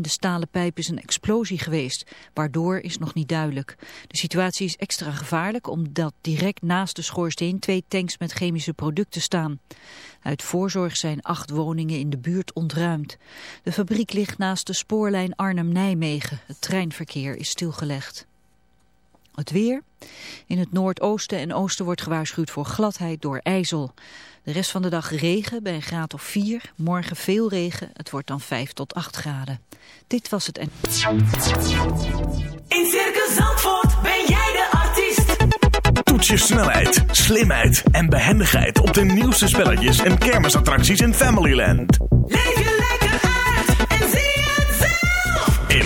De stalen pijp is een explosie geweest. Waardoor is nog niet duidelijk. De situatie is extra gevaarlijk omdat direct naast de schoorsteen twee tanks met chemische producten staan. Uit voorzorg zijn acht woningen in de buurt ontruimd. De fabriek ligt naast de spoorlijn Arnhem-Nijmegen. Het treinverkeer is stilgelegd. Het weer. In het noordoosten en oosten wordt gewaarschuwd voor gladheid door ijzel. De rest van de dag regen bij een graad of 4. Morgen veel regen. Het wordt dan 5 tot 8 graden. Dit was het en... In Circus Zandvoort ben jij de artiest. Toets je snelheid, slimheid en behendigheid op de nieuwste spelletjes en kermisattracties in Familyland. Leef je lekker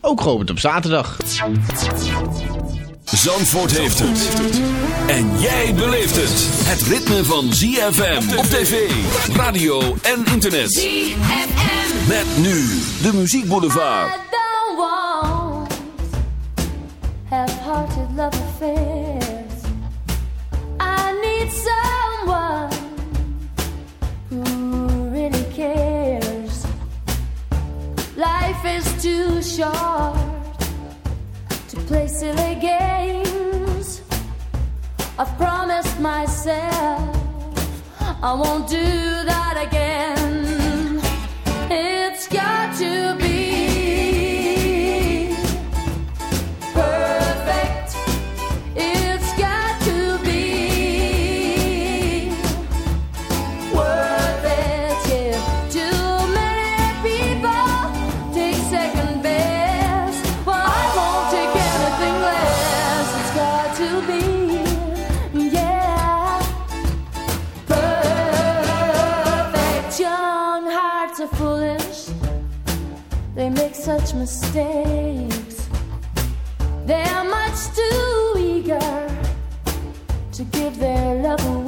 ook geopend op zaterdag. Zandvoort heeft het. En jij beleeft het. Het ritme van ZFM op tv, radio en internet. ZFM. Met nu de muziekboulevard. I don't want half-hearted love affairs. Too short to play silly games. I've promised myself I won't do that again. It's got to mistakes. They're much too eager to give their love away.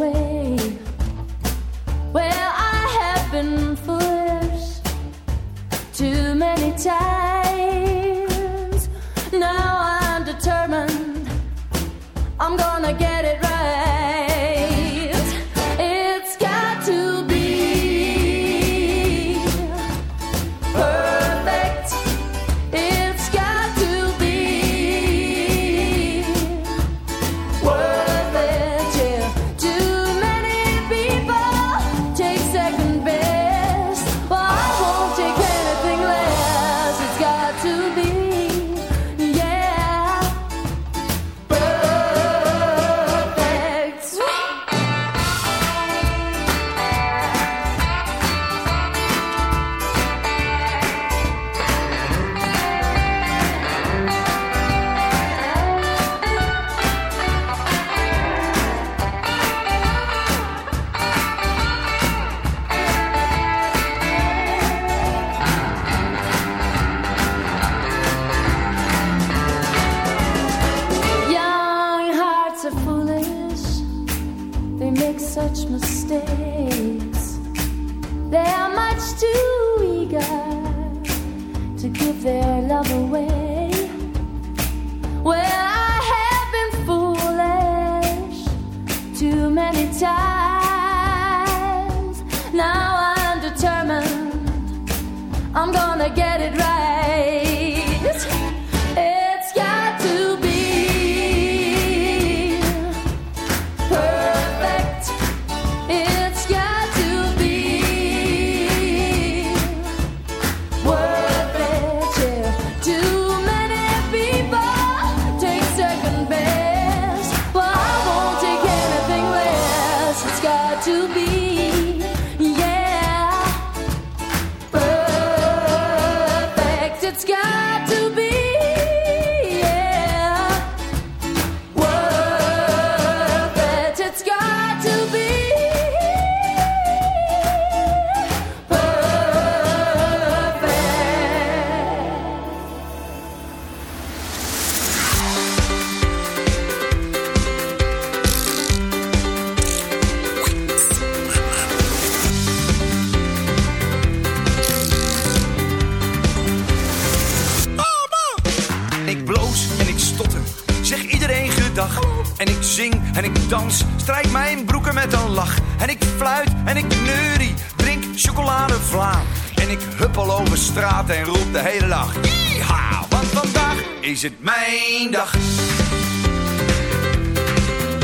Straat en roep de hele dag. Yeeha, want vandaag is het mijn dag.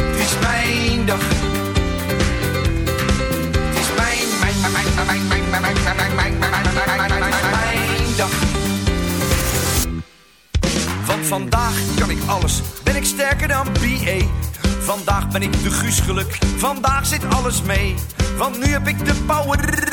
Het is mijn dag. Het is mijn, mijn, mijn, mijn, mijn, mijn, mijn, mijn, mijn, mijn, mijn, dag. Want vandaag kan ik alles, ben ik sterker dan BA. Vandaag ben ik de Guus geluk, vandaag zit alles mee. Want nu heb ik de power,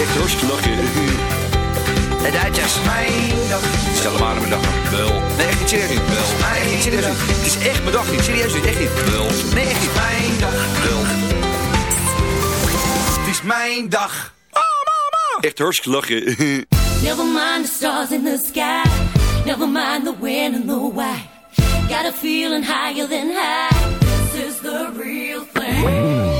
Echt hartstikke lachen. De Duitsers. Mijn dag. Stel maar aan mijn dag. Wel. Nee, echt niet serieus niet. Wel. Nee, niet serieus niet. Het is echt mijn dag niet. Serieus niet. Echt niet. Wel. Nee, echt niet. Mijn dag. Wel. Het is mijn dag. Echt hartstikke lachen. Never mind the stars in the sky. Never mind the when and the why. Got a feeling higher than high. This is the real thing.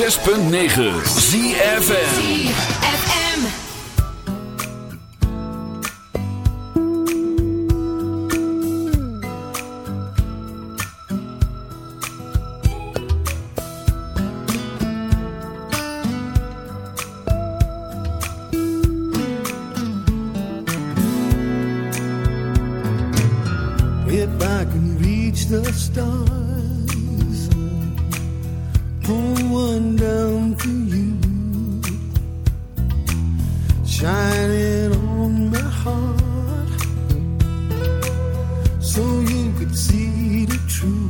106.9 ZFN so you could see the truth.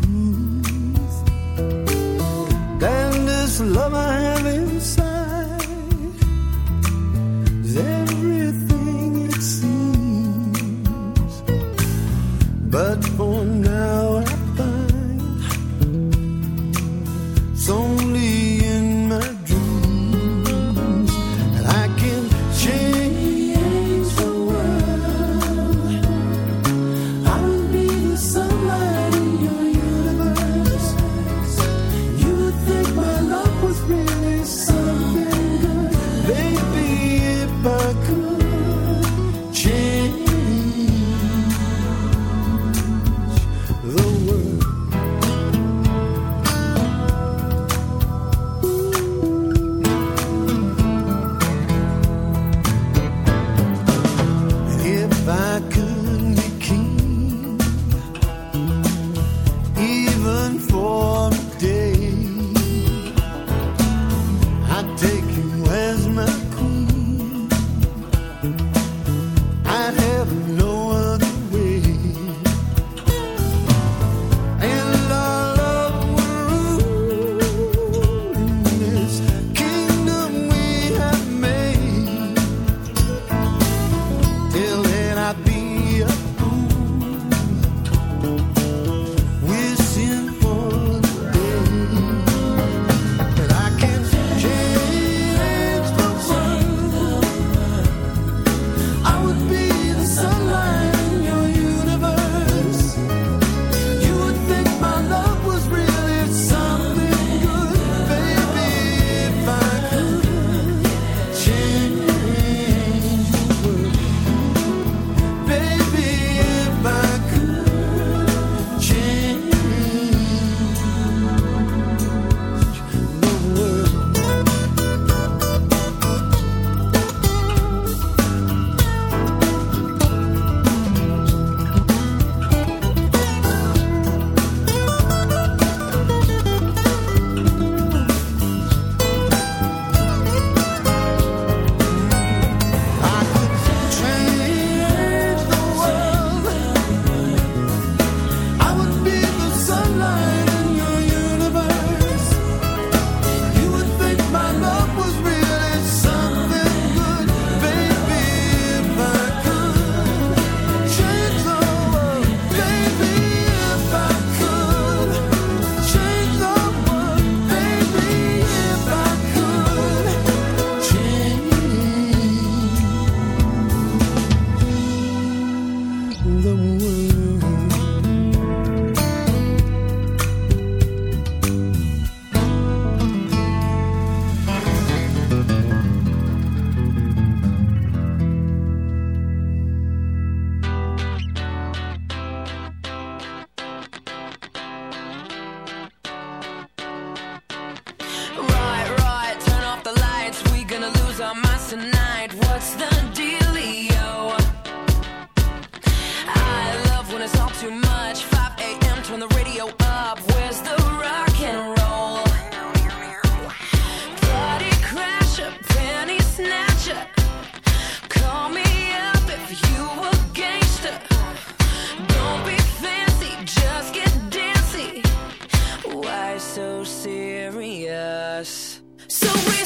us. So we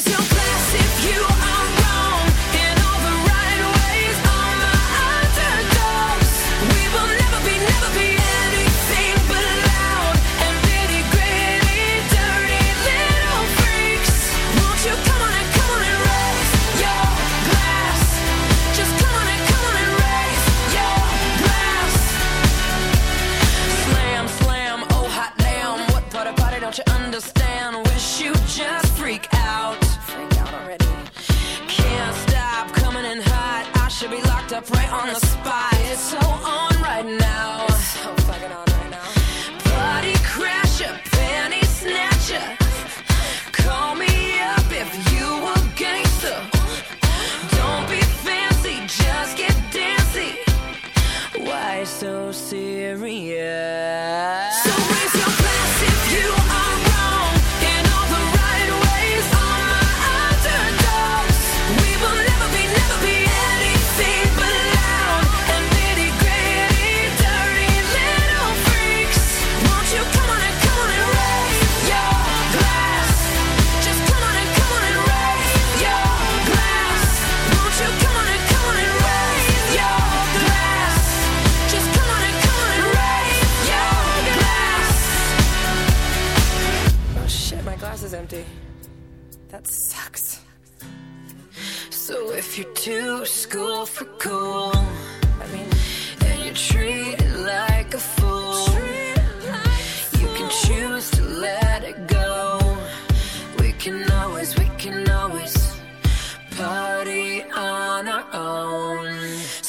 party on our own.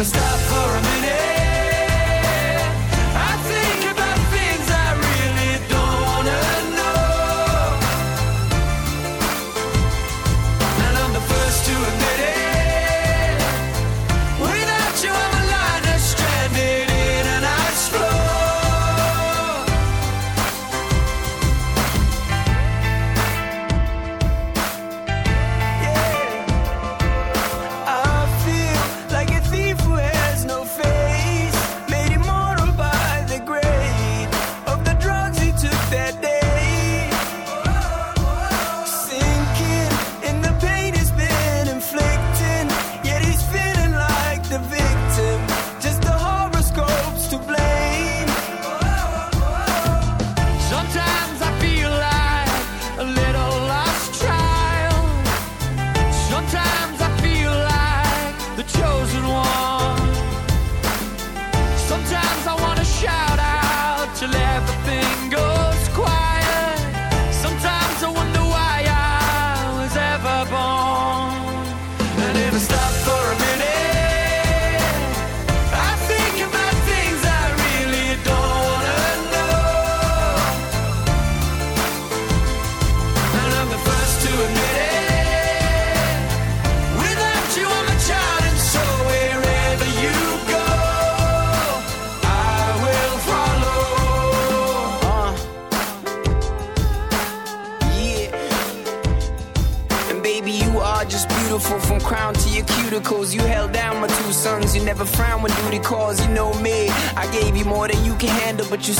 Never stop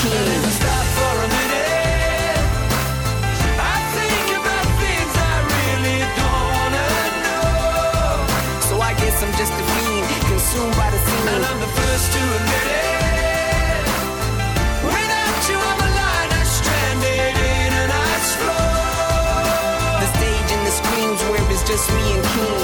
Keen. A I'm just a fiend, consumed by the scene. And I'm the first to admit it. Without you I'm stranded in an ice. The stage and the screams where it's just me and Keen.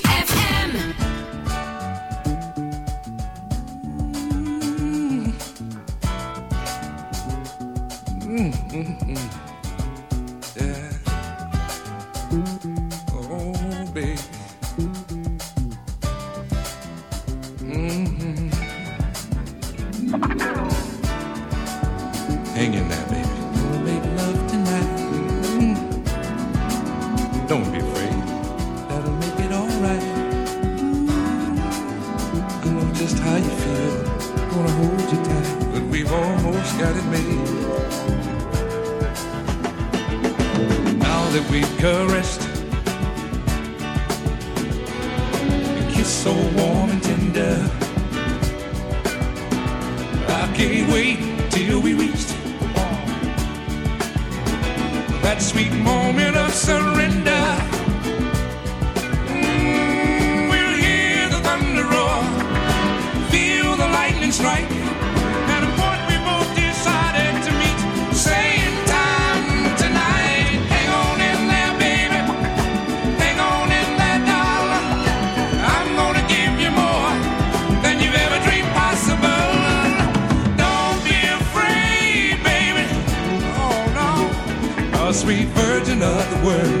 that we've caressed, a kiss so warm and tender. I can't wait till we reach that sweet moment of surrender. word.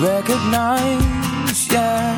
recognize, yeah.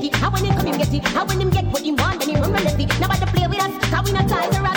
get it. How when him come, him get it. How when him get what he want, then he run, run lefty. Nobody play with us, cause we not time to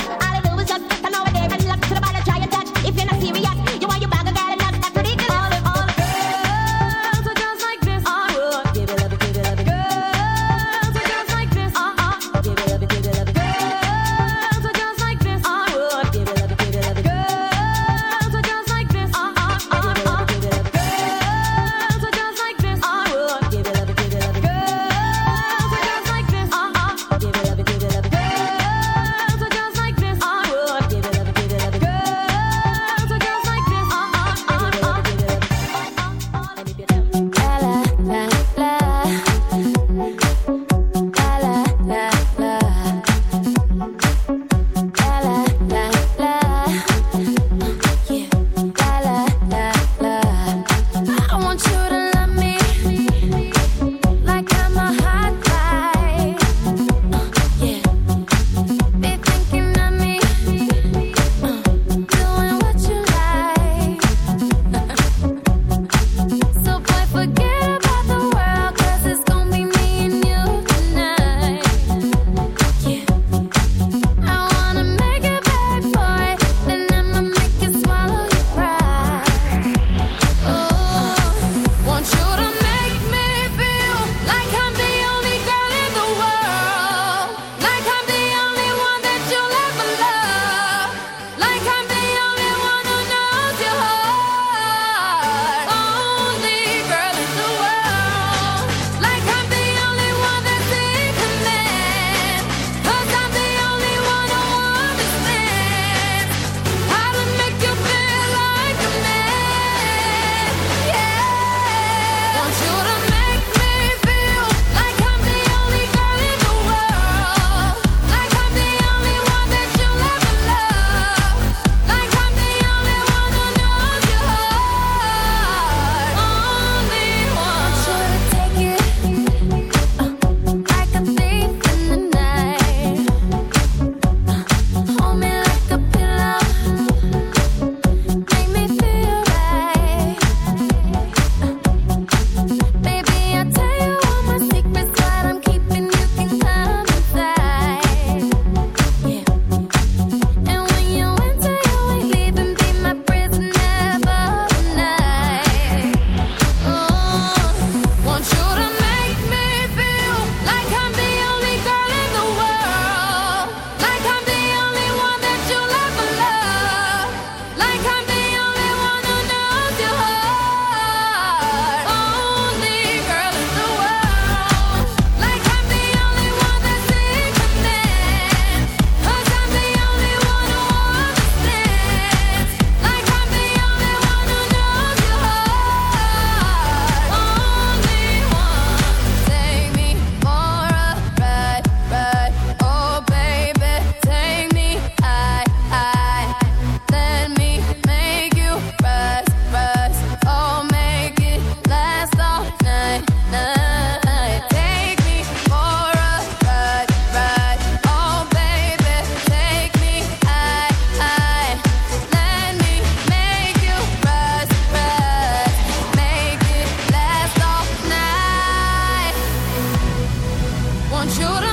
want you to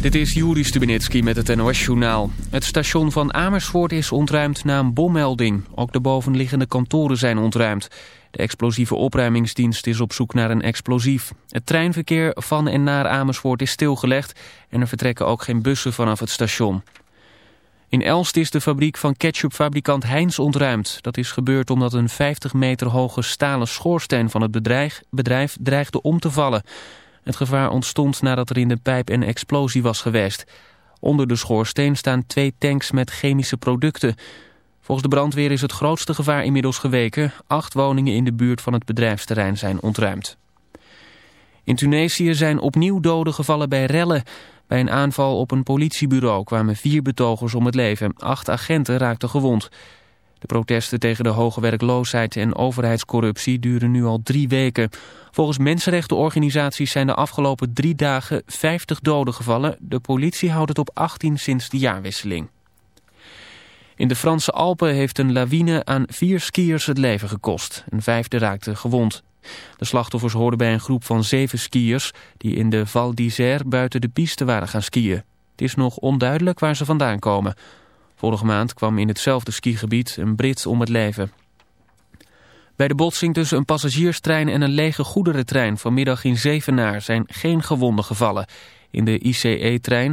Dit is Juri Stubenitski met het NOS-journaal. Het station van Amersfoort is ontruimd na een bommelding. Ook de bovenliggende kantoren zijn ontruimd. De explosieve opruimingsdienst is op zoek naar een explosief. Het treinverkeer van en naar Amersfoort is stilgelegd... en er vertrekken ook geen bussen vanaf het station. In Elst is de fabriek van ketchupfabrikant Heinz ontruimd. Dat is gebeurd omdat een 50 meter hoge stalen schoorsteen van het bedrijf, bedrijf dreigde om te vallen... Het gevaar ontstond nadat er in de pijp een explosie was geweest. Onder de schoorsteen staan twee tanks met chemische producten. Volgens de brandweer is het grootste gevaar inmiddels geweken. Acht woningen in de buurt van het bedrijfsterrein zijn ontruimd. In Tunesië zijn opnieuw doden gevallen bij rellen. Bij een aanval op een politiebureau kwamen vier betogers om het leven. Acht agenten raakten gewond. De protesten tegen de hoge werkloosheid en overheidscorruptie duren nu al drie weken. Volgens mensenrechtenorganisaties zijn de afgelopen drie dagen 50 doden gevallen. De politie houdt het op 18 sinds de jaarwisseling. In de Franse Alpen heeft een lawine aan vier skiers het leven gekost. Een vijfde raakte gewond. De slachtoffers hoorden bij een groep van zeven skiers... die in de Val d'Isère buiten de piste waren gaan skiën. Het is nog onduidelijk waar ze vandaan komen... Vorige maand kwam in hetzelfde skigebied een Brit om het leven. Bij de botsing tussen een passagierstrein en een lege goederentrein vanmiddag in Zevenaar zijn geen gewonden gevallen. In de ICE-trein